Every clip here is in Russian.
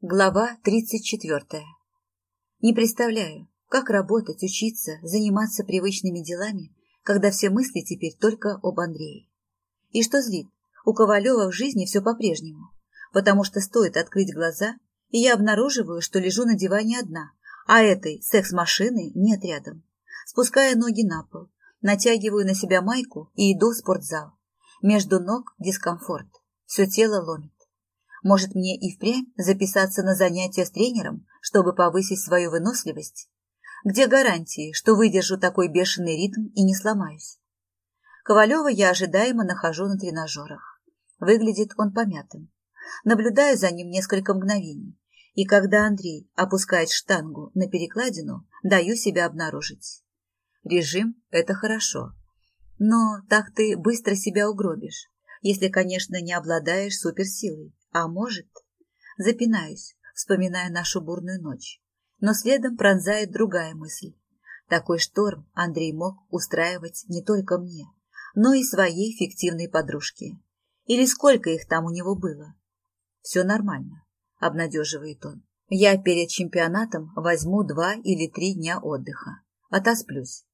Глава 34. Не представляю, как работать, учиться, заниматься привычными делами, когда все мысли теперь только об Андрее. И что злит, у Ковалева в жизни все по-прежнему, потому что стоит открыть глаза, и я обнаруживаю, что лежу на диване одна, а этой секс-машины нет рядом. Спуская ноги на пол, натягиваю на себя майку и иду в спортзал. Между ног дискомфорт, все тело ломит. Может, мне и впрямь записаться на занятия с тренером, чтобы повысить свою выносливость? Где гарантии, что выдержу такой бешеный ритм и не сломаюсь? Ковалева я ожидаемо нахожу на тренажерах. Выглядит он помятым. Наблюдаю за ним несколько мгновений, и когда Андрей опускает штангу на перекладину, даю себя обнаружить. Режим – это хорошо. Но так ты быстро себя угробишь, если, конечно, не обладаешь суперсилой. А может... Запинаюсь, вспоминая нашу бурную ночь. Но следом пронзает другая мысль. Такой шторм Андрей мог устраивать не только мне, но и своей фиктивной подружке. Или сколько их там у него было? Все нормально, обнадеживает он. Я перед чемпионатом возьму два или три дня отдыха. Отосплюсь.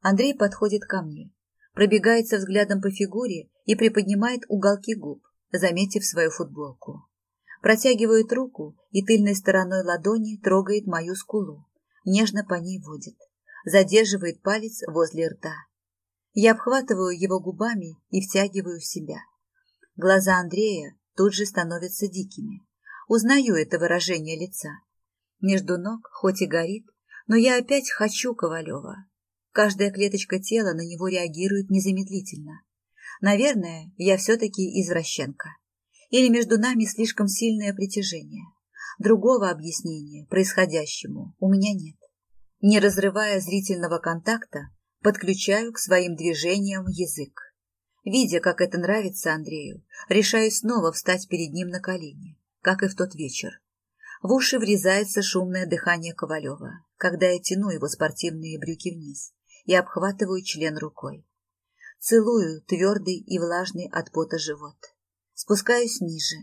Андрей подходит ко мне, пробегается взглядом по фигуре и приподнимает уголки губ, заметив свою футболку. Протягивает руку и тыльной стороной ладони трогает мою скулу, нежно по ней водит, задерживает палец возле рта. Я обхватываю его губами и втягиваю в себя. Глаза Андрея тут же становятся дикими. Узнаю это выражение лица. Между ног хоть и горит, но я опять хочу Ковалева. Каждая клеточка тела на него реагирует незамедлительно. Наверное, я все-таки извращенка. Или между нами слишком сильное притяжение. Другого объяснения происходящему у меня нет. Не разрывая зрительного контакта, подключаю к своим движениям язык. Видя, как это нравится Андрею, решаю снова встать перед ним на колени, как и в тот вечер. В уши врезается шумное дыхание Ковалева, когда я тяну его спортивные брюки вниз и обхватываю член рукой. Целую твердый и влажный от пота живот. Спускаюсь ниже.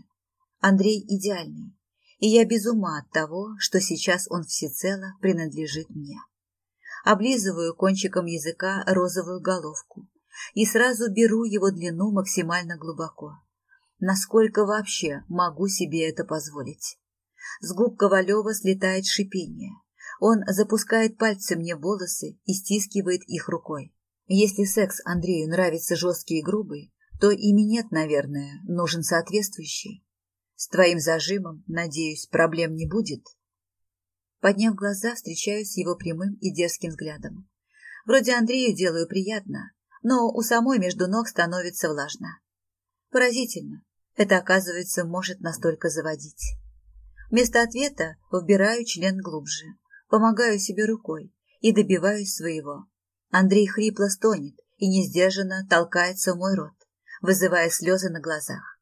Андрей идеальный, и я без ума от того, что сейчас он всецело принадлежит мне. Облизываю кончиком языка розовую головку и сразу беру его длину максимально глубоко. Насколько вообще могу себе это позволить? С губ Ковалева слетает шипение. Он запускает пальцы мне волосы и стискивает их рукой. Если секс Андрею нравится жесткий и грубый, то и минет, наверное, нужен соответствующий. С твоим зажимом, надеюсь, проблем не будет. Подняв глаза, встречаюсь с его прямым и дерзким взглядом. Вроде Андрею делаю приятно, но у самой между ног становится влажно. Поразительно. Это, оказывается, может настолько заводить. Вместо ответа вбираю член глубже, помогаю себе рукой и добиваюсь своего. Андрей хрипло стонет и несдержанно толкается в мой рот, вызывая слезы на глазах.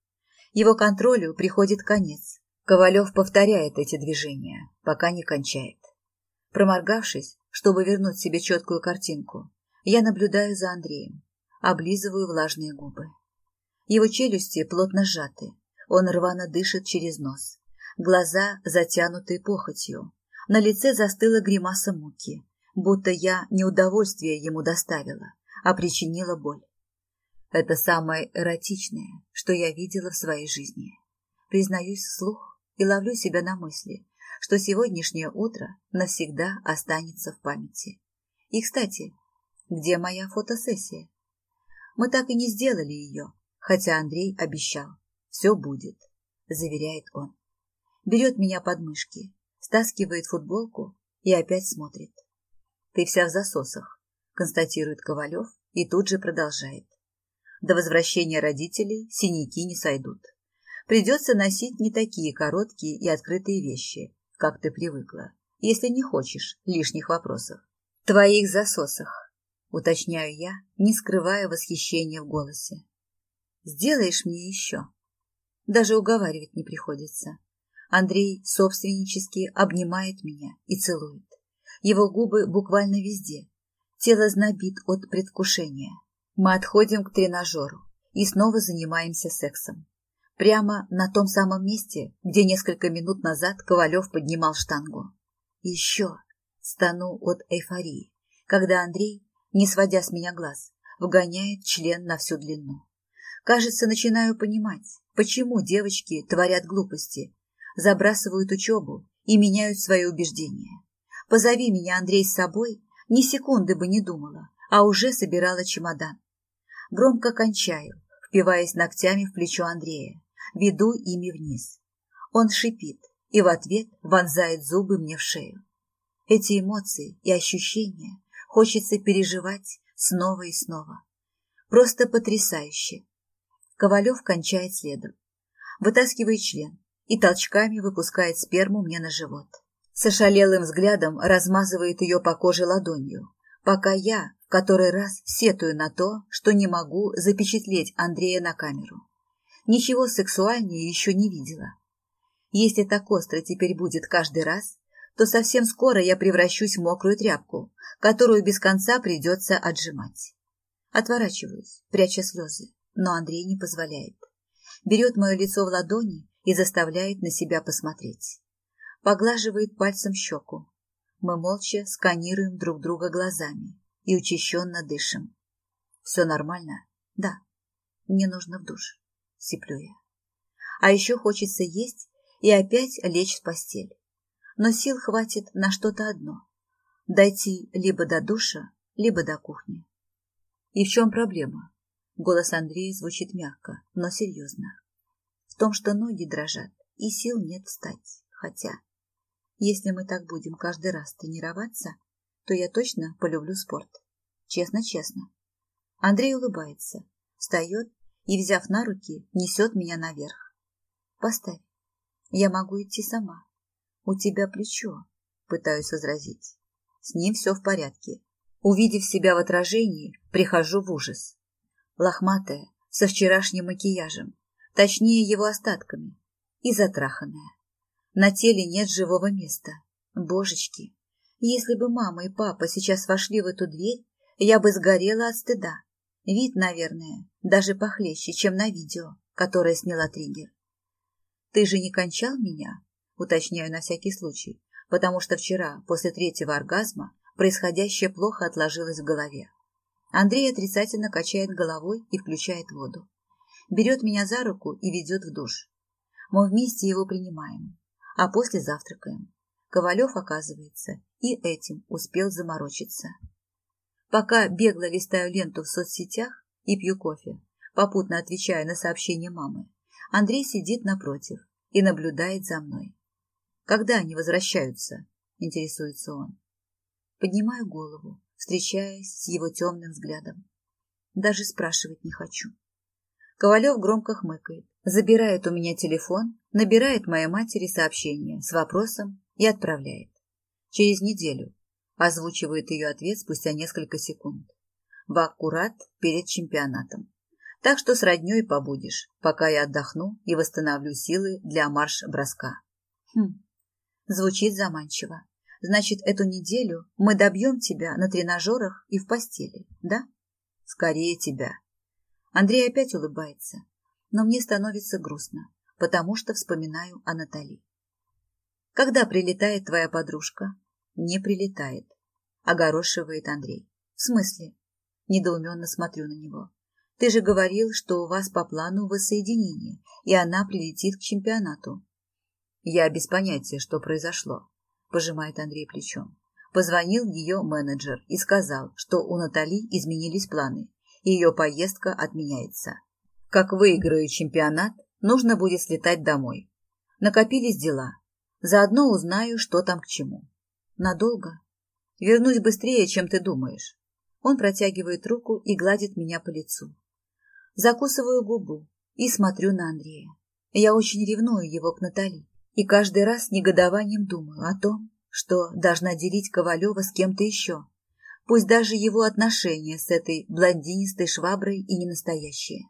Его контролю приходит конец. Ковалев повторяет эти движения, пока не кончает. Проморгавшись, чтобы вернуть себе четкую картинку, я наблюдаю за Андреем, облизываю влажные губы. Его челюсти плотно сжаты, он рвано дышит через нос, глаза затянуты похотью, на лице застыла гримаса муки, будто я не удовольствие ему доставила, а причинила боль. Это самое эротичное, что я видела в своей жизни. Признаюсь вслух и ловлю себя на мысли, что сегодняшнее утро навсегда останется в памяти. И, кстати, где моя фотосессия? Мы так и не сделали ее, хотя Андрей обещал. Все будет, заверяет он. Берет меня под мышки, стаскивает футболку и опять смотрит. Ты вся в засосах, констатирует Ковалев и тут же продолжает. До возвращения родителей синяки не сойдут. Придется носить не такие короткие и открытые вещи, как ты привыкла, если не хочешь лишних вопросов. Твоих засосах, уточняю я, не скрывая восхищения в голосе. Сделаешь мне еще? Даже уговаривать не приходится. Андрей собственнически обнимает меня и целует. Его губы буквально везде. Тело знобит от предвкушения. Мы отходим к тренажеру и снова занимаемся сексом. Прямо на том самом месте, где несколько минут назад Ковалев поднимал штангу. Еще стану от эйфории, когда Андрей, не сводя с меня глаз, вгоняет член на всю длину. Кажется, начинаю понимать, почему девочки творят глупости, забрасывают учебу и меняют свои убеждения. Позови меня, Андрей, с собой, ни секунды бы не думала, а уже собирала чемодан. Громко кончаю, впиваясь ногтями в плечо Андрея, веду ими вниз. Он шипит и в ответ вонзает зубы мне в шею. Эти эмоции и ощущения хочется переживать снова и снова. Просто потрясающе. Ковалев кончает следом. Вытаскивает член и толчками выпускает сперму мне на живот. С ошалелым взглядом размазывает ее по коже ладонью, пока я в который раз сетую на то, что не могу запечатлеть Андрея на камеру. Ничего сексуальнее еще не видела. Если так остро теперь будет каждый раз, то совсем скоро я превращусь в мокрую тряпку, которую без конца придется отжимать. Отворачиваюсь, пряча слезы, но Андрей не позволяет. Берет мое лицо в ладони и заставляет на себя посмотреть. Поглаживает пальцем щеку. Мы молча сканируем друг друга глазами и учащенно дышим. Все нормально? Да. Мне нужно в душ. Сиплю я. А еще хочется есть и опять лечь в постель но сил хватит на что-то одно – дойти либо до душа, либо до кухни. И в чем проблема? Голос Андрея звучит мягко, но серьезно. В том, что ноги дрожат, и сил нет встать. Хотя, если мы так будем каждый раз тренироваться, то я точно полюблю спорт. Честно-честно. Андрей улыбается, встает и, взяв на руки, несет меня наверх. Поставь. Я могу идти сама. «У тебя плечо», — пытаюсь возразить. С ним все в порядке. Увидев себя в отражении, прихожу в ужас. Лохматая, со вчерашним макияжем, точнее его остатками, и затраханная. На теле нет живого места. Божечки, если бы мама и папа сейчас вошли в эту дверь, я бы сгорела от стыда. Вид, наверное, даже похлеще, чем на видео, которое сняла триггер. Ты же не кончал меня? уточняю на всякий случай, потому что вчера, после третьего оргазма, происходящее плохо отложилось в голове. Андрей отрицательно качает головой и включает воду. Берет меня за руку и ведет в душ. Мы вместе его принимаем, а после завтракаем. Ковалев, оказывается, и этим успел заморочиться. Пока бегло листаю ленту в соцсетях и пью кофе, попутно отвечая на сообщения мамы, Андрей сидит напротив и наблюдает за мной. Когда они возвращаются? Интересуется он. Поднимаю голову, встречаясь с его темным взглядом. Даже спрашивать не хочу. Ковалев громко хмыкает, забирает у меня телефон, набирает моей матери сообщение с вопросом и отправляет. Через неделю озвучивает ее ответ спустя несколько секунд. В аккурат перед чемпионатом. Так что с родней побудешь, пока я отдохну и восстановлю силы для марш-броска. Хм, Звучит заманчиво. Значит, эту неделю мы добьем тебя на тренажерах и в постели, да? Скорее тебя. Андрей опять улыбается, но мне становится грустно, потому что вспоминаю о Натали. Когда прилетает твоя подружка? Не прилетает. Огорошивает Андрей. В смысле? Недоуменно смотрю на него. Ты же говорил, что у вас по плану воссоединение, и она прилетит к чемпионату. Я без понятия, что произошло, пожимает Андрей плечом. Позвонил ее менеджер и сказал, что у Натали изменились планы, и ее поездка отменяется. Как выиграю чемпионат, нужно будет слетать домой. Накопились дела. Заодно узнаю, что там к чему. Надолго? Вернусь быстрее, чем ты думаешь. Он протягивает руку и гладит меня по лицу. Закусываю губу и смотрю на Андрея. Я очень ревную его к Натали. И каждый раз с негодованием думаю о том, что должна делить Ковалева с кем-то еще, пусть даже его отношения с этой блондинистой шваброй и не настоящие.